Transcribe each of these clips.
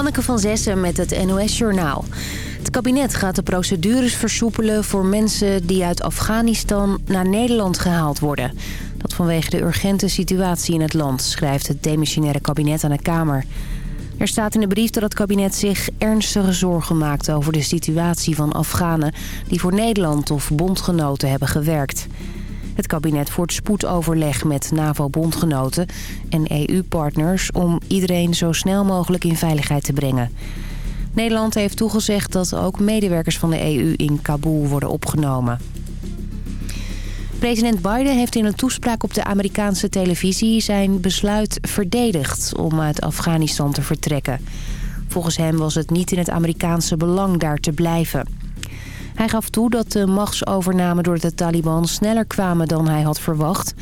Hanneke van Zessen met het NOS-journaal. Het kabinet gaat de procedures versoepelen voor mensen die uit Afghanistan naar Nederland gehaald worden. Dat vanwege de urgente situatie in het land, schrijft het demissionaire kabinet aan de Kamer. Er staat in de brief dat het kabinet zich ernstige zorgen maakt over de situatie van Afghanen... die voor Nederland of bondgenoten hebben gewerkt. Het kabinet voert spoedoverleg met NAVO-bondgenoten en EU-partners... om iedereen zo snel mogelijk in veiligheid te brengen. Nederland heeft toegezegd dat ook medewerkers van de EU in Kabul worden opgenomen. President Biden heeft in een toespraak op de Amerikaanse televisie zijn besluit verdedigd om uit Afghanistan te vertrekken. Volgens hem was het niet in het Amerikaanse belang daar te blijven. Hij gaf toe dat de machtsovername door de Taliban sneller kwamen dan hij had verwacht.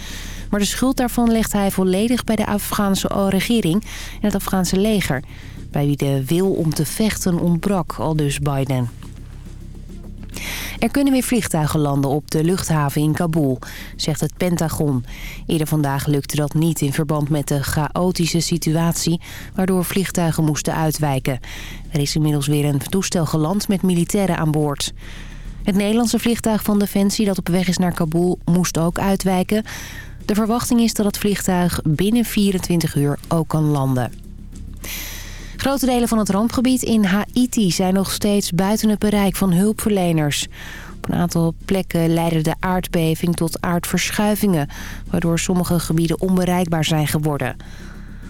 Maar de schuld daarvan legt hij volledig bij de Afghaanse regering en het Afghaanse leger. Bij wie de wil om te vechten ontbrak, al dus Biden. Er kunnen weer vliegtuigen landen op de luchthaven in Kabul, zegt het Pentagon. Eerder vandaag lukte dat niet in verband met de chaotische situatie... waardoor vliegtuigen moesten uitwijken. Er is inmiddels weer een toestel geland met militairen aan boord. Het Nederlandse vliegtuig van Defensie dat op weg is naar Kabul moest ook uitwijken. De verwachting is dat het vliegtuig binnen 24 uur ook kan landen. Grote delen van het rampgebied in Haiti zijn nog steeds buiten het bereik van hulpverleners. Op een aantal plekken leidde de aardbeving tot aardverschuivingen... waardoor sommige gebieden onbereikbaar zijn geworden.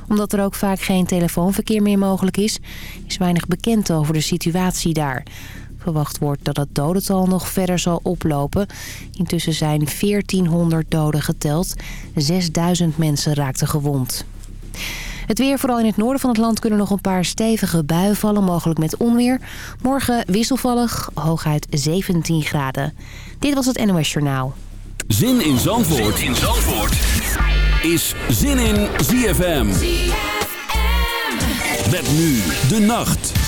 Omdat er ook vaak geen telefoonverkeer meer mogelijk is... is weinig bekend over de situatie daar. Verwacht wordt dat het dodental nog verder zal oplopen. Intussen zijn 1400 doden geteld. 6000 mensen raakten gewond. Het weer, vooral in het noorden van het land, kunnen nog een paar stevige buien vallen. Mogelijk met onweer. Morgen wisselvallig, hooguit 17 graden. Dit was het NOS Journaal. Zin in Zandvoort, zin in Zandvoort. is Zin in ZFM. ZFM. Met nu de nacht.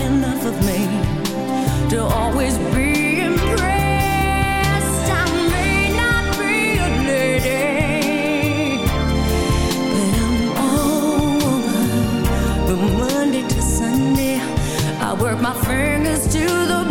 my fingers to the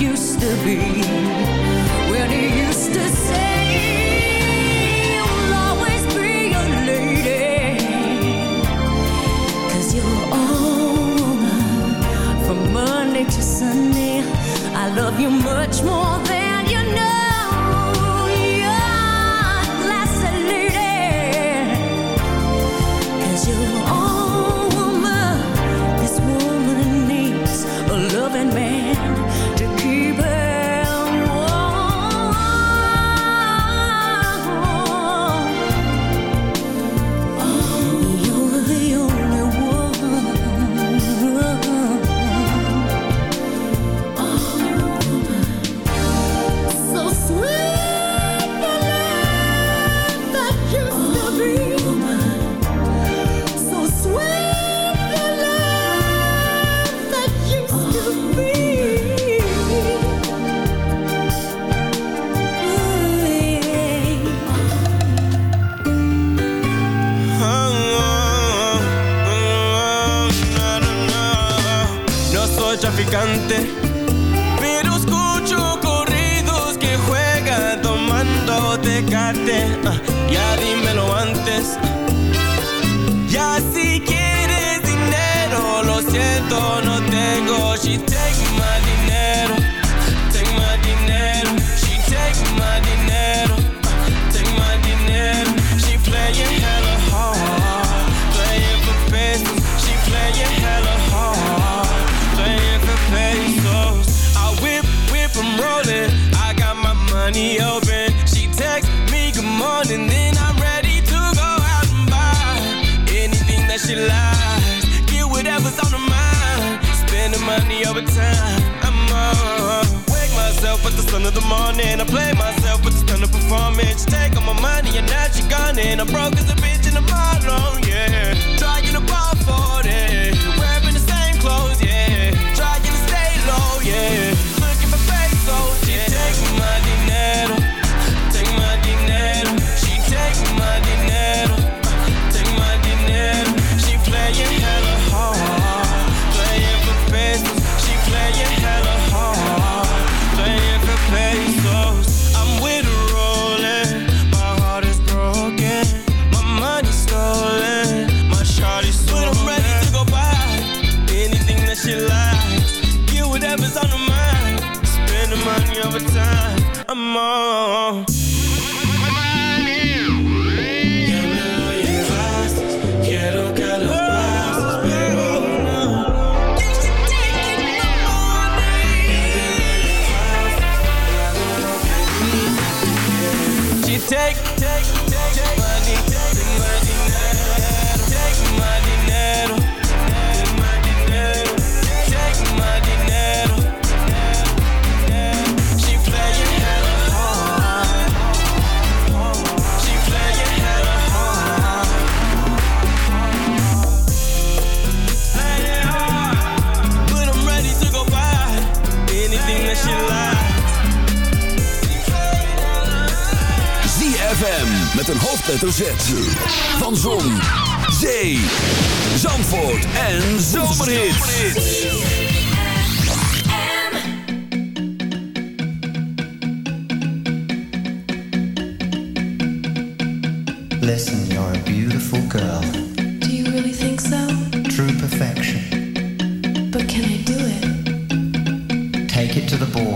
used to be. When he used to say I play myself, but it's done the performance. You take all my money and now she gone and I'm broke as a bitch in the bottom, yeah. Trying to ball hoofdletter Z. Van Zon, Zee, Zandvoort en Zomerhits. Listen, you're a beautiful girl. Do you really think so? True perfection. But can I do it? Take it to the board.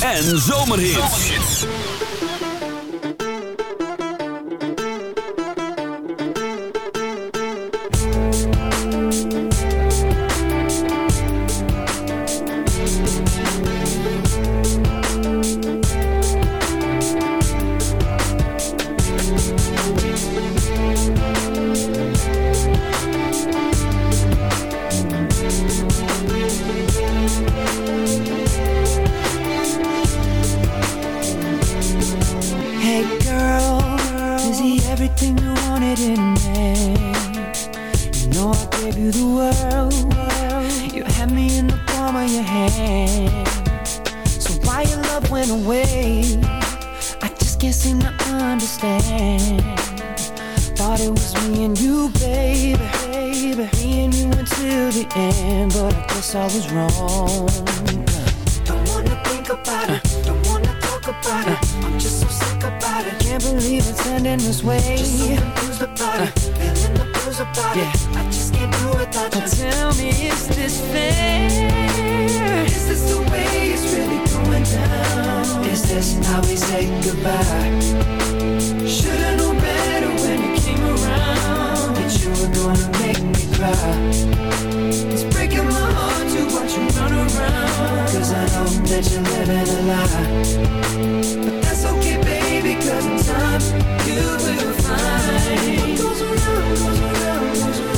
En zomerhits. Believe it's ending this way. Just confused about it. Feeling the blues about it. I just can't do without you. Tell me, is this fair? Is this the way it's really going down? Is this how we say goodbye? Should've known better when you came around that you were gonna make me cry. It's breaking my heart to watch you run around. Cause I know that you're living a lie. Time you will find. What goes around, goes around, goes around,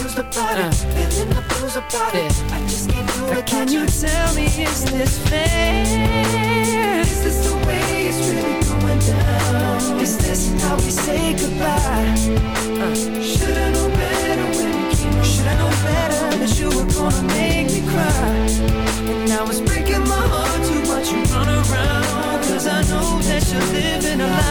Confused about it, feeling the blues about it. I just can't do it. Can you tell me, is this fair? Is this the way it's really going down? Is this how we say goodbye? Uh. Should've known better when you came. Should've known better that you were gonna make me cry. And now it's breaking my heart to watch you run around. Cause I know that you're living a lie.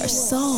Your soul.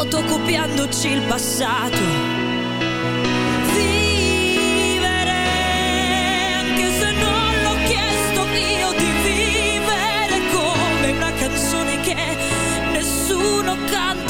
Fotocopiandoci il passato. Vivere, anche se non l'ho chiesto io di vivere come una canzone che nessuno canterà.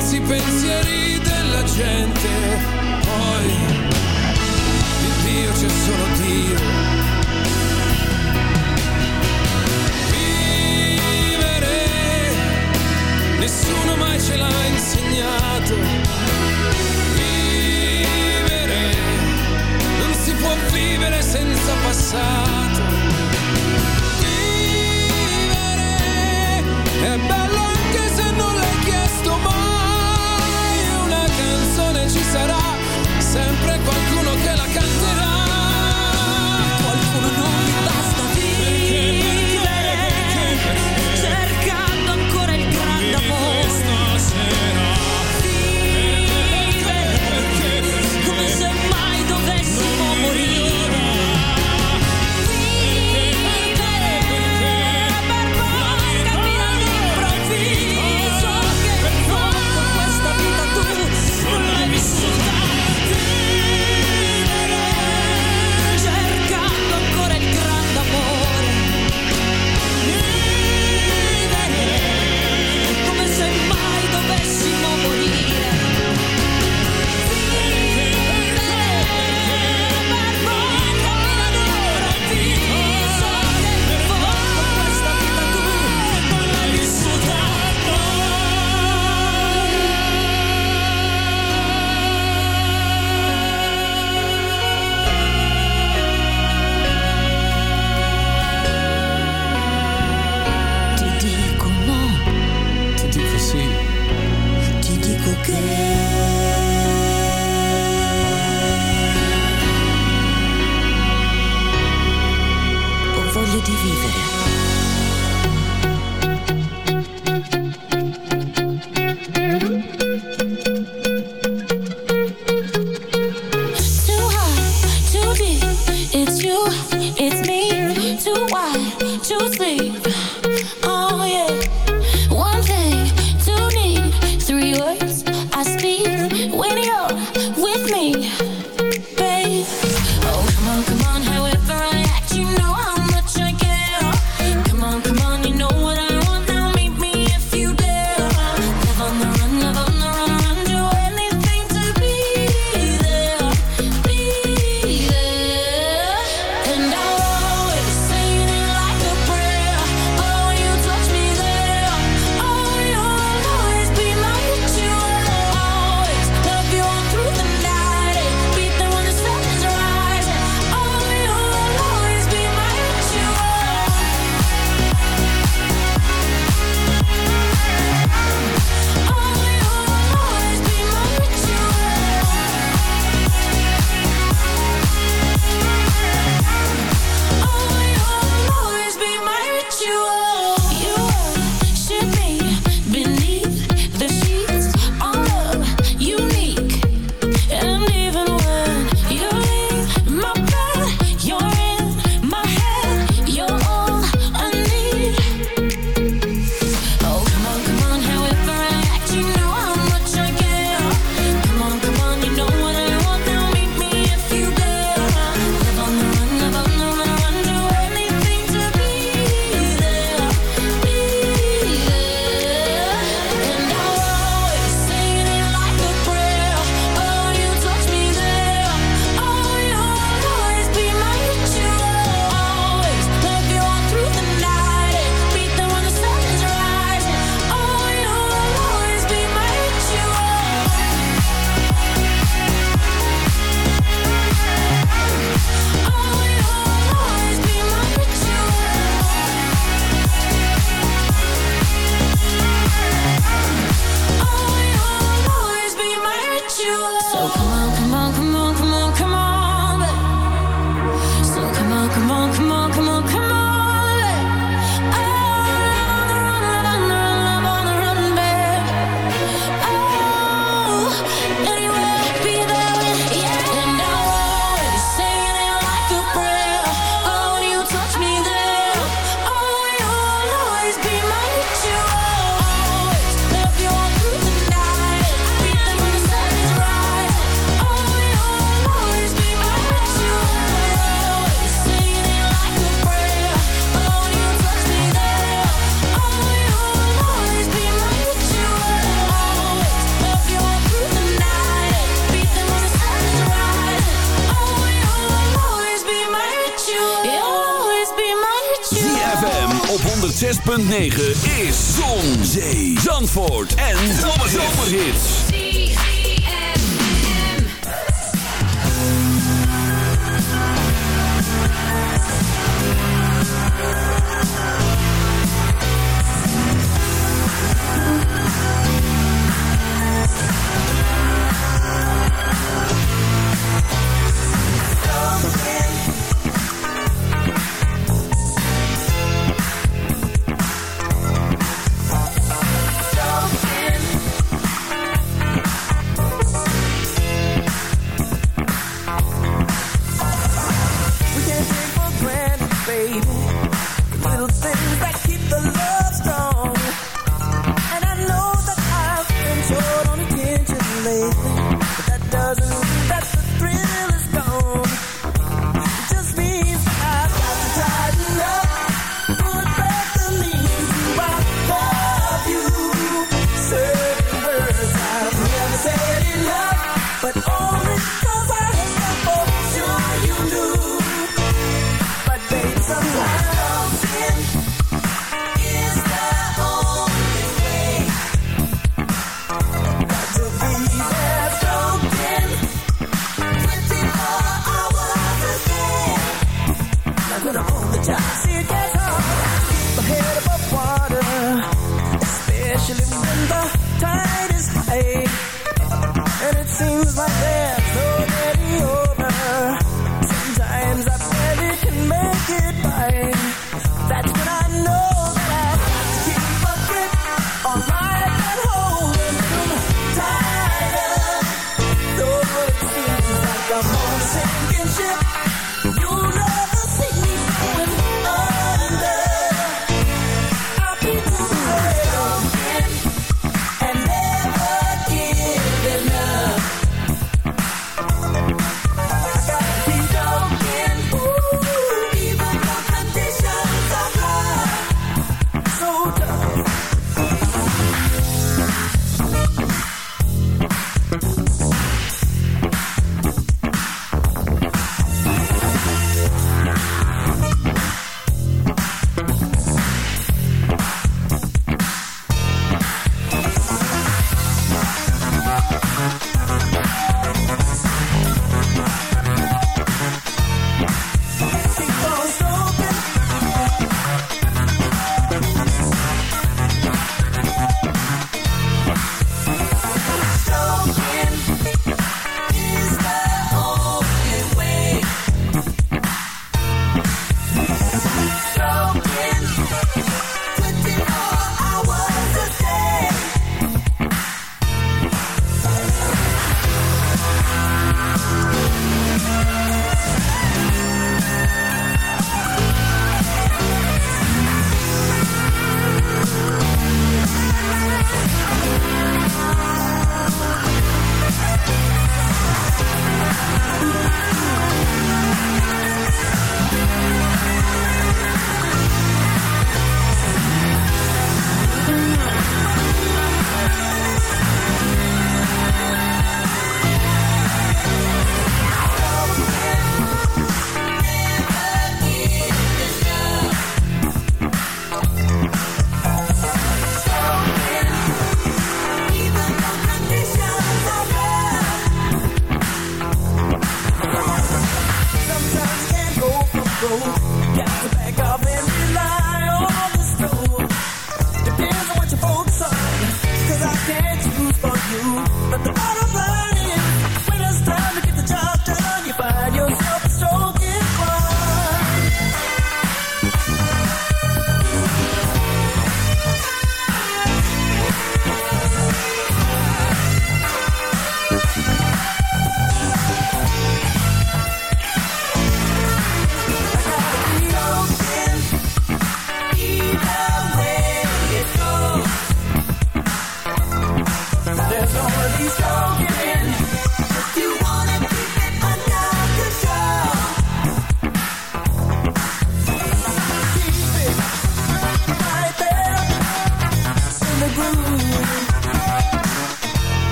i pensieri della gente, poi di Dio c'è solo Dio. Vivere, nessuno mai ce l'ha insegnato. Vivere,